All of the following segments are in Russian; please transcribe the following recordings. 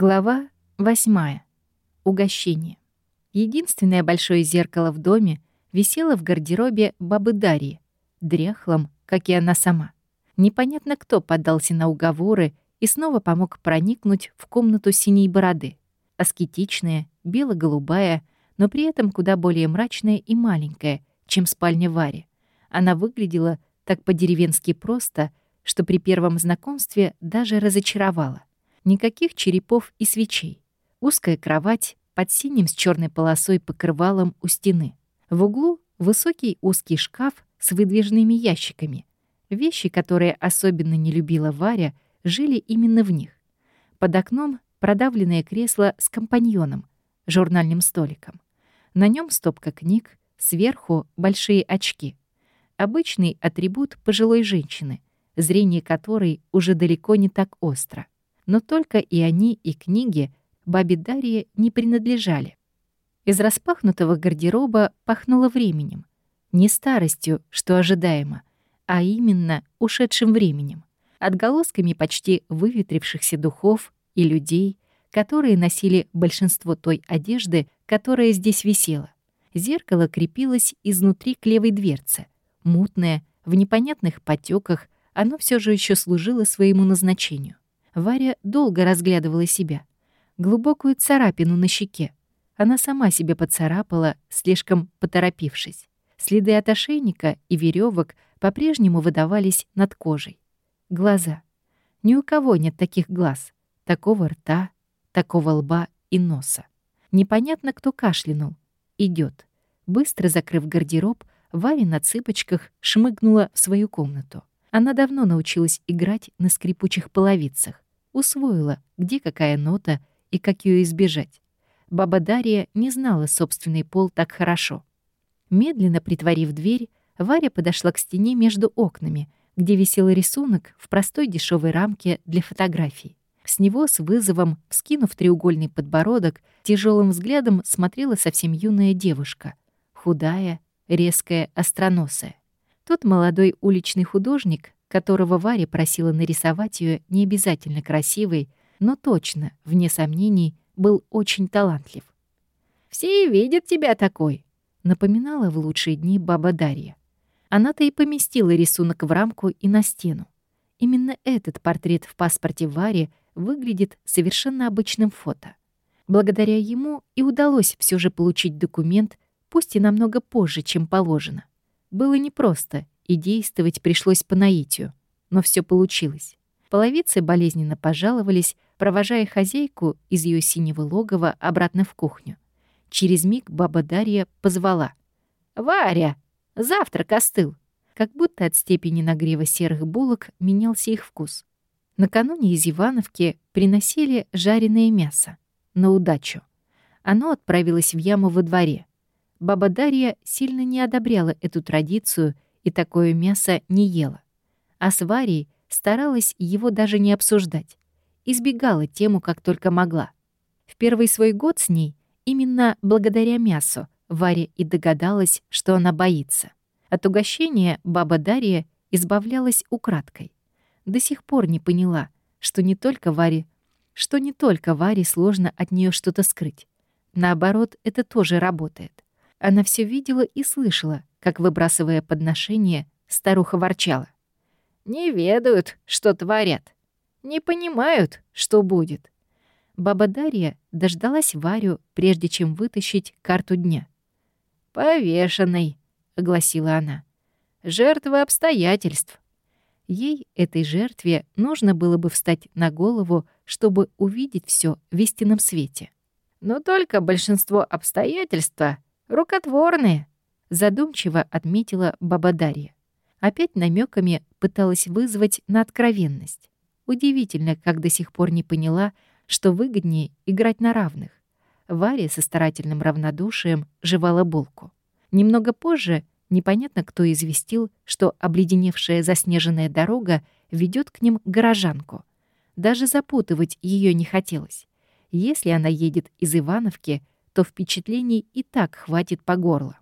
Глава восьмая. Угощение. Единственное большое зеркало в доме висело в гардеробе бабы Дарьи, дряхлом, как и она сама. Непонятно, кто поддался на уговоры и снова помог проникнуть в комнату синей бороды. Аскетичная, бело-голубая, но при этом куда более мрачная и маленькая, чем спальня Вари. Она выглядела так по-деревенски просто, что при первом знакомстве даже разочаровала. Никаких черепов и свечей. Узкая кровать под синим с черной полосой покрывалом у стены. В углу высокий узкий шкаф с выдвижными ящиками. Вещи, которые особенно не любила Варя, жили именно в них. Под окном продавленное кресло с компаньоном, журнальным столиком. На нем стопка книг, сверху большие очки. Обычный атрибут пожилой женщины, зрение которой уже далеко не так остро но только и они, и книги бабе Дарье не принадлежали. Из распахнутого гардероба пахнуло временем. Не старостью, что ожидаемо, а именно ушедшим временем, отголосками почти выветрившихся духов и людей, которые носили большинство той одежды, которая здесь висела. Зеркало крепилось изнутри к левой дверце. Мутное, в непонятных потеках, оно все же еще служило своему назначению. Варя долго разглядывала себя. Глубокую царапину на щеке. Она сама себе поцарапала, слишком поторопившись. Следы от ошейника и веревок по-прежнему выдавались над кожей. Глаза. Ни у кого нет таких глаз, такого рта, такого лба и носа. Непонятно, кто кашлянул. Идет. Быстро закрыв гардероб, Варя на цыпочках шмыгнула в свою комнату. Она давно научилась играть на скрипучих половицах. Усвоила, где какая нота и как ее избежать. Баба Дарья не знала собственный пол так хорошо. Медленно притворив дверь, Варя подошла к стене между окнами, где висел рисунок в простой дешевой рамке для фотографий. С него с вызовом, вскинув треугольный подбородок, тяжелым взглядом смотрела совсем юная девушка. Худая, резкая, остроносая. Тот молодой уличный художник, которого Варя просила нарисовать ее не обязательно красивой, но точно, вне сомнений, был очень талантлив. «Все видят тебя такой», — напоминала в лучшие дни баба Дарья. Она-то и поместила рисунок в рамку и на стену. Именно этот портрет в паспорте Вари выглядит совершенно обычным фото. Благодаря ему и удалось все же получить документ, пусть и намного позже, чем положено. Было непросто, и действовать пришлось по наитию. Но все получилось. Половицы болезненно пожаловались, провожая хозяйку из ее синего логова обратно в кухню. Через миг баба Дарья позвала. «Варя, завтрак остыл!» Как будто от степени нагрева серых булок менялся их вкус. Накануне из Ивановки приносили жареное мясо. На удачу. Оно отправилось в яму во дворе. Баба Дарья сильно не одобряла эту традицию — и такое мясо не ела. А с Варей старалась его даже не обсуждать. Избегала тему как только могла. В первый свой год с ней именно благодаря мясу Варя и догадалась, что она боится. От угощения баба Дарья избавлялась украдкой. До сих пор не поняла, что не только Варе, что не только Варе сложно от нее что-то скрыть. Наоборот, это тоже работает. Она все видела и слышала, как, выбрасывая подношение, старуха ворчала. «Не ведают, что творят. Не понимают, что будет». Баба Дарья дождалась Варю, прежде чем вытащить карту дня. «Повешенный», — огласила она. «Жертва обстоятельств». Ей, этой жертве, нужно было бы встать на голову, чтобы увидеть все в истинном свете. Но только большинство обстоятельства рукотворные, задумчиво отметила баба Дарья. Опять намеками пыталась вызвать на откровенность. Удивительно, как до сих пор не поняла, что выгоднее играть на равных. Варя со старательным равнодушием жевала булку. Немного позже непонятно кто известил, что обледеневшая заснеженная дорога ведет к ним горожанку. Даже запутывать ее не хотелось. Если она едет из Ивановки, то впечатлений и так хватит по горло.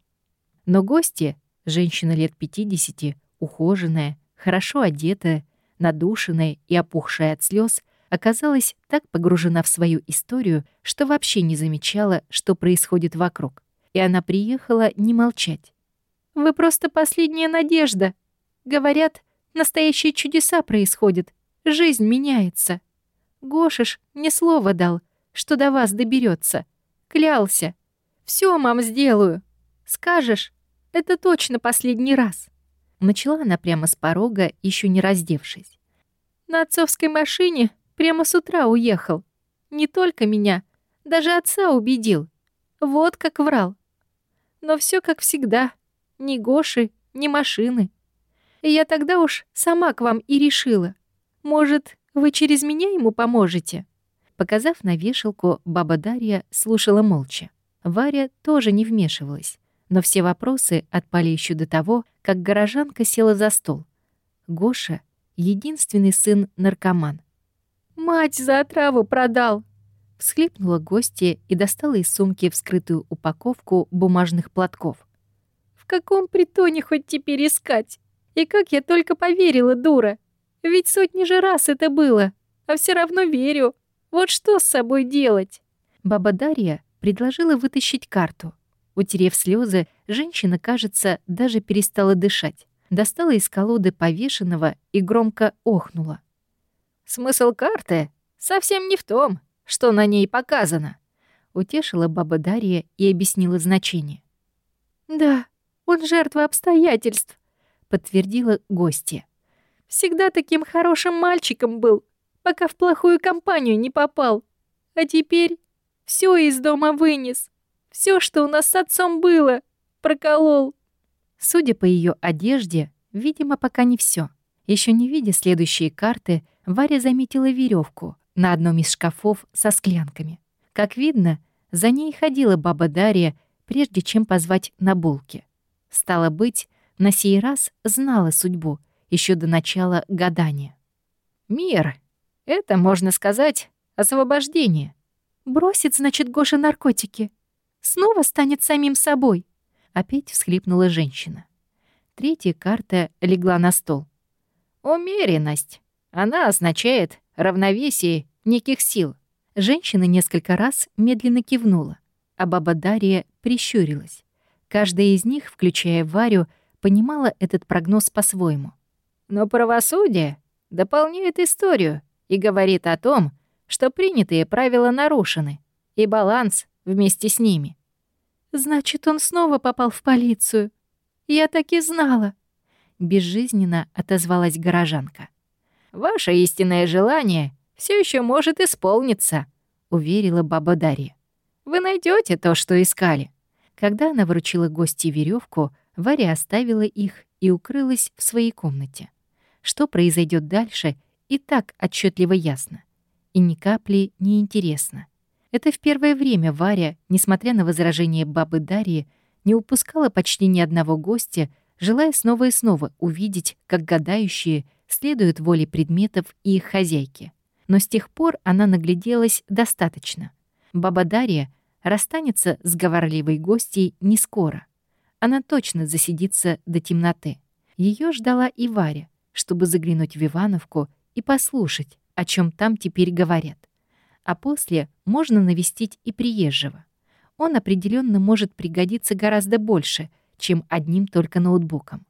Но гости, женщина лет 50, ухоженная, хорошо одетая, надушенная и опухшая от слез, оказалась так погружена в свою историю, что вообще не замечала, что происходит вокруг. И она приехала не молчать. «Вы просто последняя надежда. Говорят, настоящие чудеса происходят. Жизнь меняется. Гошиш мне слово дал, что до вас доберется. Клялся. Все, мам, сделаю. Скажешь, это точно последний раз». Начала она прямо с порога, еще не раздевшись. «На отцовской машине прямо с утра уехал. Не только меня, даже отца убедил. Вот как врал. Но все как всегда. Ни Гоши, ни машины. И я тогда уж сама к вам и решила. Может, вы через меня ему поможете?» Показав на вешалку, баба Дарья слушала молча. Варя тоже не вмешивалась, но все вопросы отпали еще до того, как горожанка села за стол. Гоша — единственный сын наркоман. «Мать за отраву продал!» Всхлипнула гостья и достала из сумки вскрытую упаковку бумажных платков. «В каком притоне хоть теперь искать? И как я только поверила, дура! Ведь сотни же раз это было, а все равно верю. Вот что с собой делать?» Баба Дарья предложила вытащить карту. Утерев слезы, женщина, кажется, даже перестала дышать. Достала из колоды повешенного и громко охнула. «Смысл карты совсем не в том, что на ней показано», утешила баба Дарья и объяснила значение. «Да, он жертва обстоятельств», подтвердила гостья. «Всегда таким хорошим мальчиком был, пока в плохую компанию не попал. А теперь все из дома вынес. Все, что у нас с отцом было, проколол. Судя по ее одежде, видимо, пока не все. Еще не видя следующие карты, Варя заметила веревку на одном из шкафов со склянками. Как видно, за ней ходила баба Дарья, прежде чем позвать на булки. Стало быть, на сей раз знала судьбу еще до начала гадания. «Мир!» Это, можно сказать, освобождение. Бросит, значит, Гоша наркотики. Снова станет самим собой. Опять всхлипнула женщина. Третья карта легла на стол. Умеренность. Она означает равновесие неких сил. Женщина несколько раз медленно кивнула, а баба Дарья прищурилась. Каждая из них, включая Варю, понимала этот прогноз по-своему. Но правосудие дополняет историю, и говорит о том, что принятые правила нарушены, и баланс вместе с ними. «Значит, он снова попал в полицию. Я так и знала», — безжизненно отозвалась горожанка. «Ваше истинное желание все еще может исполниться», — уверила баба Дарья. «Вы найдете то, что искали». Когда она вручила гости веревку, Варя оставила их и укрылась в своей комнате. Что произойдет дальше, и так отчетливо ясно. И ни капли не интересно. Это в первое время Варя, несмотря на возражение бабы Дарьи, не упускала почти ни одного гостя, желая снова и снова увидеть, как гадающие следуют воле предметов и их хозяйки. Но с тех пор она нагляделась достаточно. Баба Дарья расстанется с говорливой гостьей не скоро. Она точно засидится до темноты. Ее ждала и Варя, чтобы заглянуть в Ивановку и послушать, о чем там теперь говорят. А после можно навестить и приезжего. Он определенно может пригодиться гораздо больше, чем одним только ноутбуком.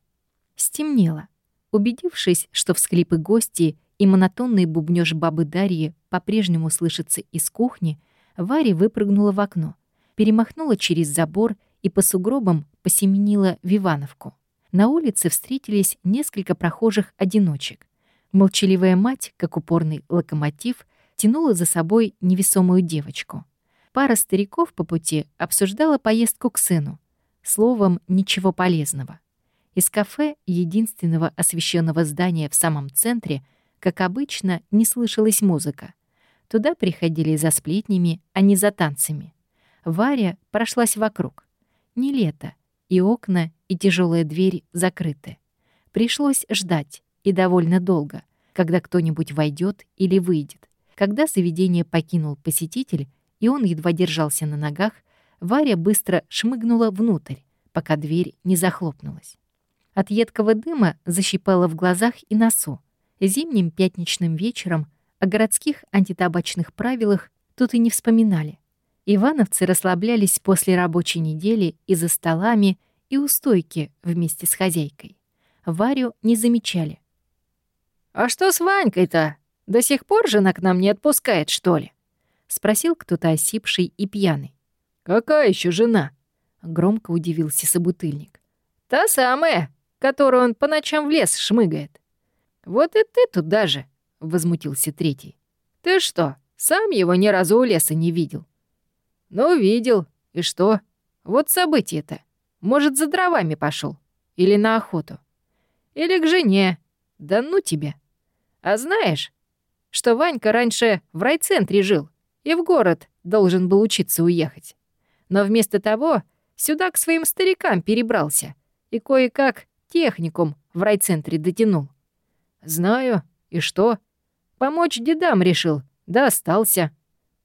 Стемнело. Убедившись, что всхлипы гости и монотонный бубнёж бабы Дарьи по-прежнему слышатся из кухни, Варя выпрыгнула в окно, перемахнула через забор и по сугробам посеменила в Ивановку. На улице встретились несколько прохожих одиночек. Молчаливая мать, как упорный локомотив, тянула за собой невесомую девочку. Пара стариков по пути обсуждала поездку к сыну. Словом, ничего полезного. Из кафе, единственного освещенного здания в самом центре, как обычно, не слышалась музыка. Туда приходили за сплетнями, а не за танцами. Варя прошлась вокруг. Не лето, и окна, и тяжелая дверь закрыты. Пришлось ждать, и довольно долго, когда кто-нибудь войдет или выйдет. Когда заведение покинул посетитель, и он едва держался на ногах, Варя быстро шмыгнула внутрь, пока дверь не захлопнулась. От едкого дыма защипала в глазах и носу. Зимним пятничным вечером О городских антитабачных правилах тут и не вспоминали. Ивановцы расслаблялись после рабочей недели и за столами, и у стойки вместе с хозяйкой. Варю не замечали. «А что с Ванькой-то? До сих пор жена к нам не отпускает, что ли?» — спросил кто-то осипший и пьяный. «Какая еще жена?» — громко удивился собутыльник. «Та самая, которую он по ночам в лес шмыгает». «Вот и ты тут даже», — возмутился третий. «Ты что, сам его ни разу у леса не видел?» «Ну, видел. И что? Вот событие-то. Может, за дровами пошел Или на охоту? Или к жене? Да ну тебе. А знаешь, что Ванька раньше в райцентре жил и в город должен был учиться уехать. Но вместо того сюда к своим старикам перебрался и кое-как техникум в райцентре дотянул. Знаю. И что? Помочь дедам решил, да остался.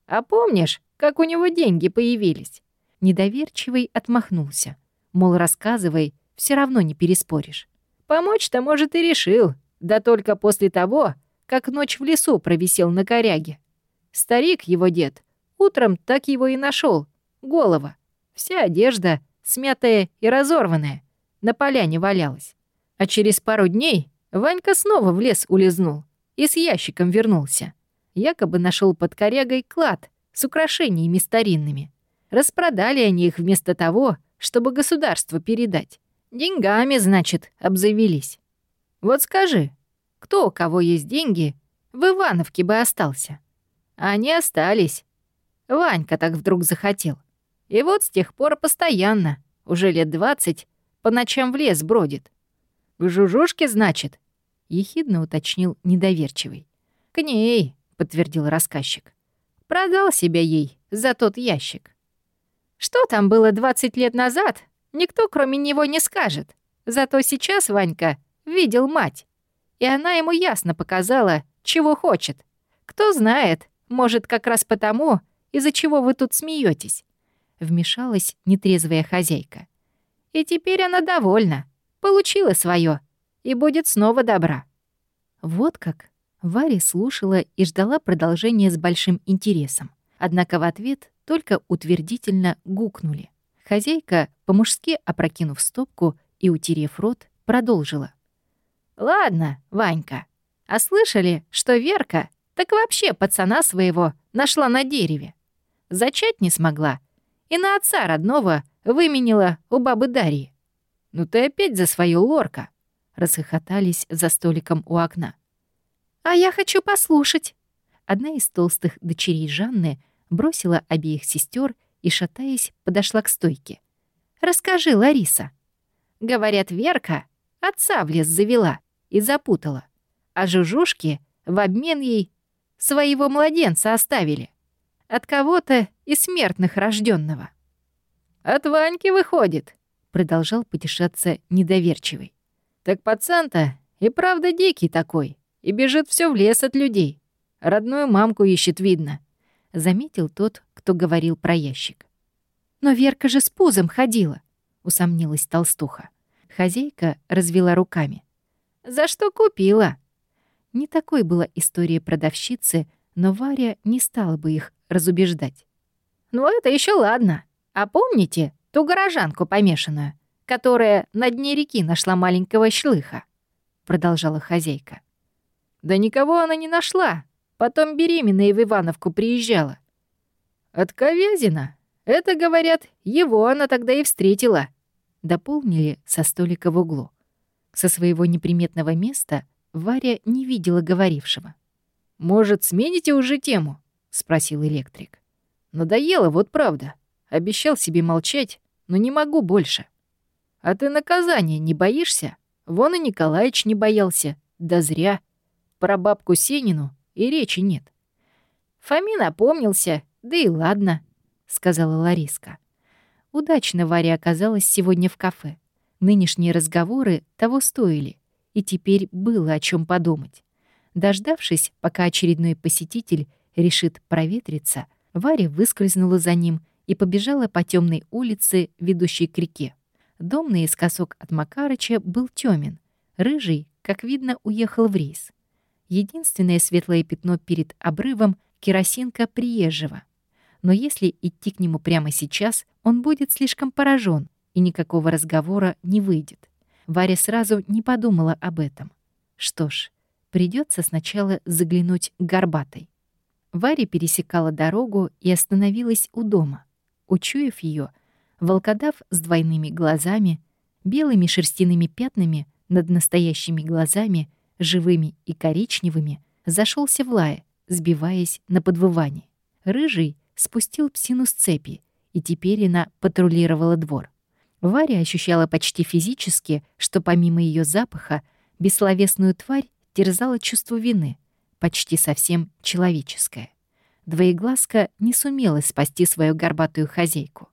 А помнишь, как у него деньги появились?» Недоверчивый отмахнулся. Мол, рассказывай, все равно не переспоришь. Помочь-то, может, и решил, да только после того, как ночь в лесу провисел на коряге. Старик, его дед, утром так его и нашел. Голова. Вся одежда, смятая и разорванная, на поляне валялась. А через пару дней Ванька снова в лес улизнул и с ящиком вернулся. Якобы нашел под корягой клад с украшениями старинными. Распродали они их вместо того, чтобы государству передать. Деньгами, значит, обзавелись. Вот скажи, кто у кого есть деньги, в Ивановке бы остался? Они остались. Ванька так вдруг захотел. И вот с тех пор постоянно, уже лет двадцать, по ночам в лес бродит. «К Жужушке, значит?» — ехидно уточнил недоверчивый. «К ней», — подтвердил рассказчик. «Продал себя ей за тот ящик. Что там было 20 лет назад, никто кроме него не скажет. Зато сейчас Ванька видел мать, и она ему ясно показала, чего хочет. Кто знает, может, как раз потому, из-за чего вы тут смеетесь. Вмешалась нетрезвая хозяйка. И теперь она довольна, получила свое и будет снова добра. Вот как. Варя слушала и ждала продолжения с большим интересом. Однако в ответ только утвердительно гукнули. Хозяйка, по-мужски опрокинув стопку и утерев рот, продолжила. «Ладно, Ванька, а слышали, что Верка так вообще пацана своего нашла на дереве? Зачать не смогла и на отца родного выменила у бабы Дарьи. Ну ты опять за свою лорка!» Расхохотались за столиком у окна. «А я хочу послушать!» Одна из толстых дочерей Жанны — бросила обеих сестер и, шатаясь, подошла к стойке. «Расскажи, Лариса». Говорят, Верка отца в лес завела и запутала, а жужушки в обмен ей своего младенца оставили. От кого-то из смертных рожденного. «От Ваньки выходит», — продолжал потешаться недоверчивый. «Так пацан-то и правда дикий такой, и бежит все в лес от людей. Родную мамку ищет, видно. — заметил тот, кто говорил про ящик. «Но Верка же с пузом ходила», — усомнилась толстуха. Хозяйка развела руками. «За что купила?» Не такой была история продавщицы, но Варя не стала бы их разубеждать. «Ну, это еще ладно. А помните ту горожанку помешанную, которая на дне реки нашла маленького шлыха?» Продолжала хозяйка. «Да никого она не нашла. Потом беременная в Ивановку приезжала. От Ковязина. Это, говорят, его она тогда и встретила. Дополнили со столика в углу. Со своего неприметного места Варя не видела говорившего. «Может, смените уже тему?» — спросил электрик. «Надоело, вот правда. Обещал себе молчать, но не могу больше. А ты наказания не боишься? Вон и Николаич не боялся. Да зря. Про бабку Сенину и речи нет. Фомин опомнился, да и ладно, сказала Лариска. Удачно Варя оказалась сегодня в кафе. Нынешние разговоры того стоили, и теперь было о чем подумать. Дождавшись, пока очередной посетитель решит проветриться, Варя выскользнула за ним и побежала по темной улице, ведущей к реке. Дом наискосок от Макарыча был тёмен. Рыжий, как видно, уехал в рейс. Единственное светлое пятно перед обрывом — керосинка приезжего. Но если идти к нему прямо сейчас, он будет слишком поражен, и никакого разговора не выйдет. Варя сразу не подумала об этом. Что ж, придется сначала заглянуть Горбатой. Варя пересекала дорогу и остановилась у дома. Учуяв ее, волкодав с двойными глазами, белыми шерстяными пятнами над настоящими глазами, живыми и коричневыми, зашелся в лае, сбиваясь на подвывание. Рыжий спустил псину с цепи, и теперь она патрулировала двор. Варя ощущала почти физически, что помимо ее запаха, бессловесную тварь терзало чувство вины, почти совсем человеческое. Двоеглазка не сумела спасти свою горбатую хозяйку.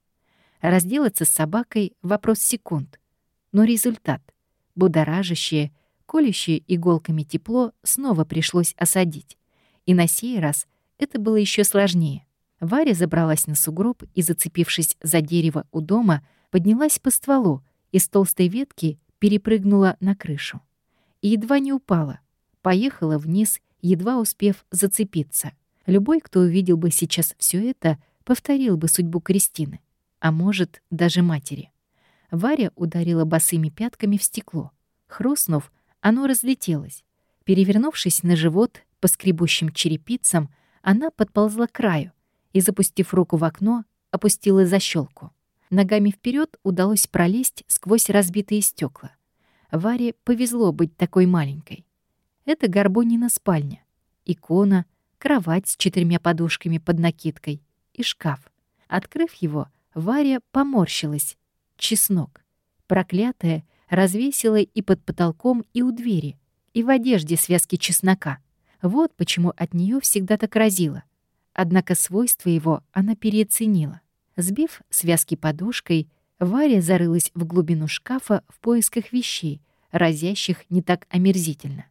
Разделаться с собакой — вопрос секунд. Но результат — будоражащее, колющее иголками тепло снова пришлось осадить. И на сей раз это было еще сложнее. Варя забралась на сугроб и, зацепившись за дерево у дома, поднялась по стволу и с толстой ветки перепрыгнула на крышу. И едва не упала. Поехала вниз, едва успев зацепиться. Любой, кто увидел бы сейчас все это, повторил бы судьбу Кристины. А может, даже матери. Варя ударила босыми пятками в стекло. Хрустнув, оно разлетелось. Перевернувшись на живот по скребущим черепицам, она подползла к краю и, запустив руку в окно, опустила защелку. Ногами вперед удалось пролезть сквозь разбитые стекла. Варе повезло быть такой маленькой. Это Горбонина спальня, икона, кровать с четырьмя подушками под накидкой и шкаф. Открыв его, Варя поморщилась. Чеснок. Проклятая развесила и под потолком, и у двери, и в одежде связки чеснока. Вот почему от нее всегда так разило. Однако свойства его она переоценила. Сбив связки подушкой, Варя зарылась в глубину шкафа в поисках вещей, разящих не так омерзительно.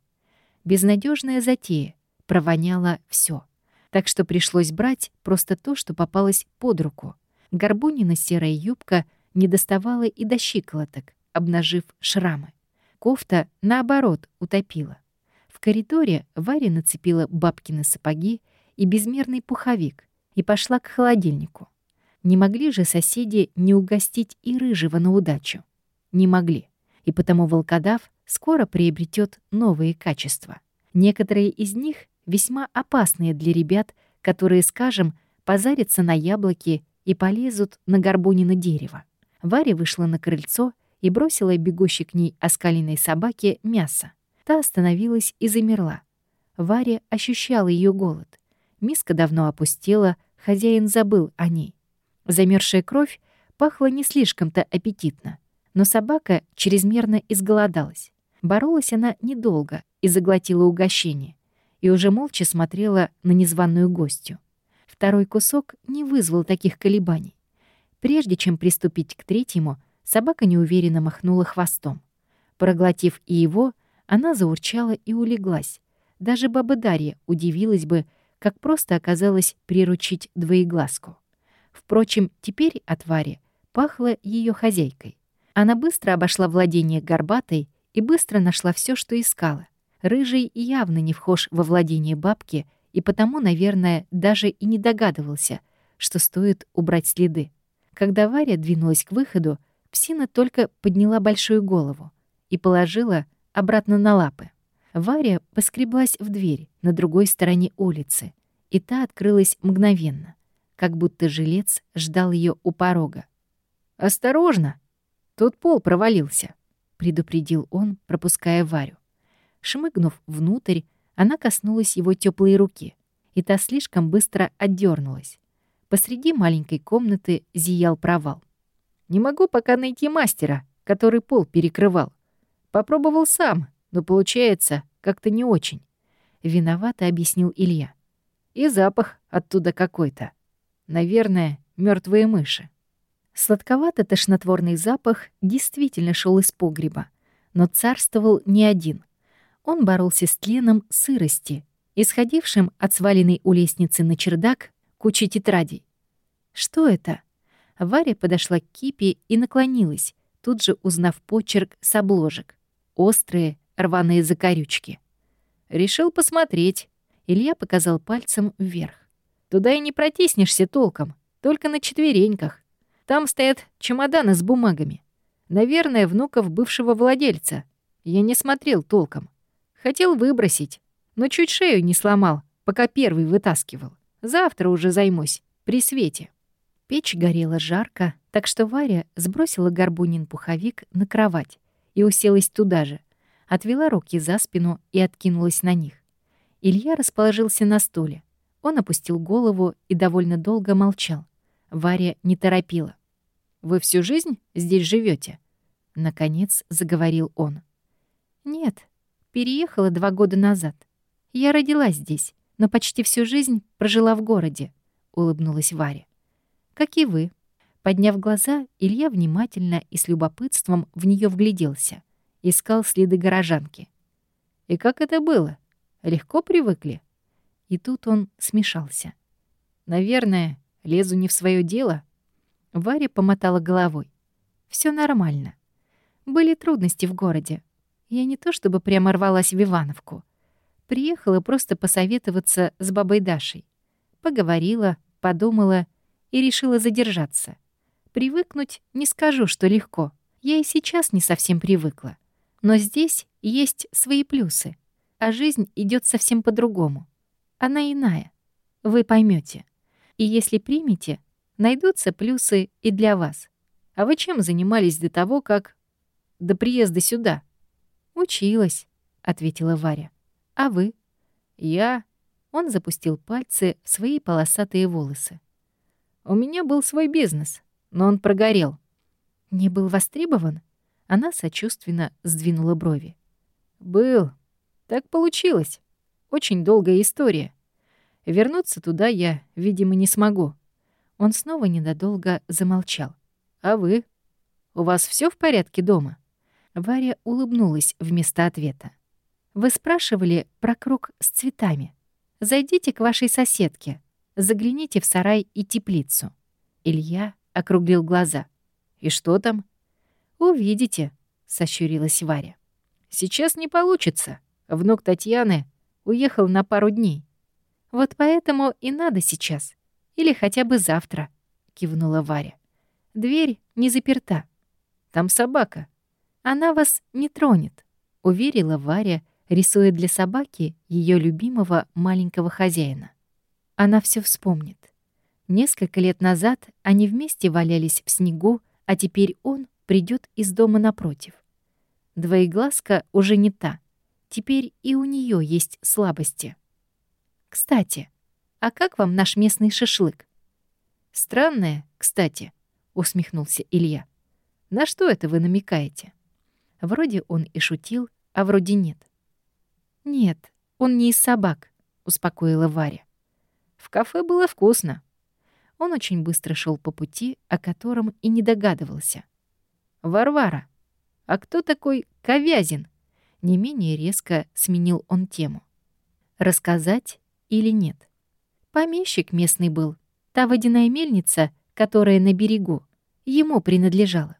Безнадежная затея, провоняла все, Так что пришлось брать просто то, что попалось под руку. Горбунина серая юбка не доставала и до щиколоток, обнажив шрамы. Кофта, наоборот, утопила. В коридоре Варя нацепила бабкины сапоги и безмерный пуховик и пошла к холодильнику. Не могли же соседи не угостить и рыжего на удачу? Не могли. И потому волкодав скоро приобретет новые качества. Некоторые из них весьма опасные для ребят, которые, скажем, позарятся на яблоки и полезут на горбунино дерево. Варя вышла на крыльцо и бросила бегущей к ней оскаленной собаке мясо. Та остановилась и замерла. Варя ощущала ее голод. Миска давно опустела, хозяин забыл о ней. Замерзшая кровь пахла не слишком-то аппетитно, но собака чрезмерно изголодалась. Боролась она недолго и заглотила угощение, и уже молча смотрела на незваную гостью. Второй кусок не вызвал таких колебаний. Прежде чем приступить к третьему, собака неуверенно махнула хвостом. Проглотив и его, она заурчала и улеглась. Даже баба Дарья удивилась бы, как просто оказалось приручить двоеглазку. Впрочем, теперь от Вари пахло ее хозяйкой. Она быстро обошла владение горбатой и быстро нашла все, что искала. Рыжий явно не вхож во владение бабки и потому, наверное, даже и не догадывался, что стоит убрать следы. Когда Варя двинулась к выходу, псина только подняла большую голову и положила обратно на лапы. Варя поскреблась в дверь на другой стороне улицы, и та открылась мгновенно как будто жилец ждал ее у порога. «Осторожно! Тут пол провалился», — предупредил он, пропуская Варю. Шмыгнув внутрь, она коснулась его теплой руки, и та слишком быстро отдернулась. Посреди маленькой комнаты зиял провал. «Не могу пока найти мастера, который пол перекрывал. Попробовал сам, но получается как-то не очень», — виновато объяснил Илья. «И запах оттуда какой-то. Наверное, мертвые мыши. Сладковато-тошнотворный запах действительно шел из погреба, но царствовал не один. Он боролся с тленом сырости, исходившим от сваленной у лестницы на чердак кучи тетрадей. Что это? Варя подошла к кипе и наклонилась, тут же узнав почерк с обложек. Острые, рваные закорючки. Решил посмотреть. Илья показал пальцем вверх. Туда и не протиснешься толком, только на четвереньках. Там стоят чемоданы с бумагами. Наверное, внуков бывшего владельца. Я не смотрел толком. Хотел выбросить, но чуть шею не сломал, пока первый вытаскивал. Завтра уже займусь, при свете. Печь горела жарко, так что Варя сбросила горбунин пуховик на кровать и уселась туда же, отвела руки за спину и откинулась на них. Илья расположился на стуле. Он опустил голову и довольно долго молчал. Варя не торопила. «Вы всю жизнь здесь живете? Наконец заговорил он. «Нет, переехала два года назад. Я родилась здесь, но почти всю жизнь прожила в городе», — улыбнулась Варя. «Как и вы». Подняв глаза, Илья внимательно и с любопытством в нее вгляделся. Искал следы горожанки. «И как это было? Легко привыкли?» И тут он смешался. «Наверное, лезу не в свое дело?» Варя помотала головой. Все нормально. Были трудности в городе. Я не то чтобы прямо рвалась в Ивановку. Приехала просто посоветоваться с бабой Дашей. Поговорила, подумала и решила задержаться. Привыкнуть не скажу, что легко. Я и сейчас не совсем привыкла. Но здесь есть свои плюсы, а жизнь идет совсем по-другому. Она иная. Вы поймете. И если примете, найдутся плюсы и для вас. А вы чем занимались до того, как... до приезда сюда? Училась, ответила Варя. А вы? Я... Он запустил пальцы в свои полосатые волосы. У меня был свой бизнес, но он прогорел. Не был востребован? Она сочувственно сдвинула брови. Был. Так получилось. Очень долгая история. Вернуться туда я, видимо, не смогу. Он снова ненадолго замолчал. «А вы? У вас все в порядке дома?» Варя улыбнулась вместо ответа. «Вы спрашивали про круг с цветами. Зайдите к вашей соседке, загляните в сарай и теплицу». Илья округлил глаза. «И что там?» «Увидите», — сощурилась Варя. «Сейчас не получится. Внук Татьяны Уехал на пару дней. Вот поэтому и надо сейчас. Или хотя бы завтра, кивнула Варя. Дверь не заперта. Там собака. Она вас не тронет, уверила Варя, рисуя для собаки ее любимого маленького хозяина. Она все вспомнит. Несколько лет назад они вместе валялись в снегу, а теперь он придет из дома напротив. Двоеглазка уже не та — Теперь и у нее есть слабости. Кстати, а как вам наш местный шашлык? Странное, кстати, усмехнулся Илья. На что это вы намекаете? Вроде он и шутил, а вроде нет. Нет, он не из собак, успокоила Варя. В кафе было вкусно. Он очень быстро шел по пути, о котором и не догадывался. Варвара, а кто такой Ковязин? Не менее резко сменил он тему. Рассказать или нет? Помещик местный был. Та водяная мельница, которая на берегу, ему принадлежала.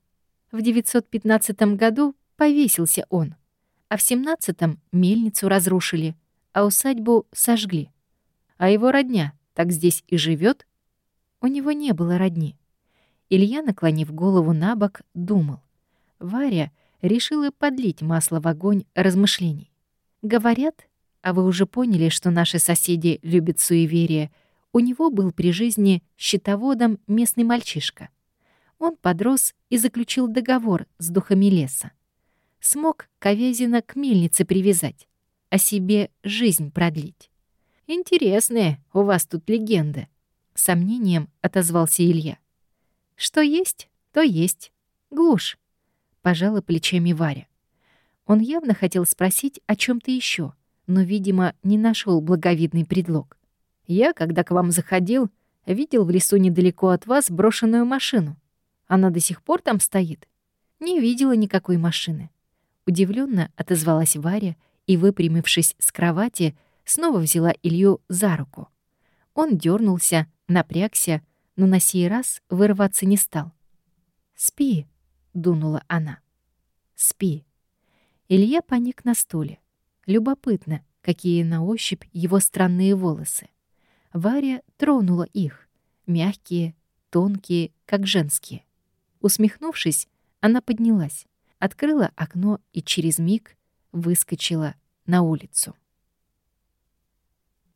В 915 году повесился он, а в 17-м мельницу разрушили, а усадьбу сожгли. А его родня так здесь и живет? У него не было родни. Илья, наклонив голову на бок, думал. Варя — решила подлить масло в огонь размышлений. Говорят, а вы уже поняли, что наши соседи любят суеверие, у него был при жизни счетоводом местный мальчишка. Он подрос и заключил договор с духами леса. Смог Ковязина к мельнице привязать, а себе жизнь продлить. «Интересные у вас тут легенды», — сомнением отозвался Илья. «Что есть, то есть. Глушь пожала плечами Варя. Он явно хотел спросить о чем то еще, но, видимо, не нашел благовидный предлог. «Я, когда к вам заходил, видел в лесу недалеко от вас брошенную машину. Она до сих пор там стоит?» «Не видела никакой машины». Удивленно отозвалась Варя и, выпрямившись с кровати, снова взяла Илью за руку. Он дернулся, напрягся, но на сей раз вырваться не стал. «Спи», дунула она. «Спи». Илья поник на стуле. Любопытно, какие на ощупь его странные волосы. Варя тронула их, мягкие, тонкие, как женские. Усмехнувшись, она поднялась, открыла окно и через миг выскочила на улицу.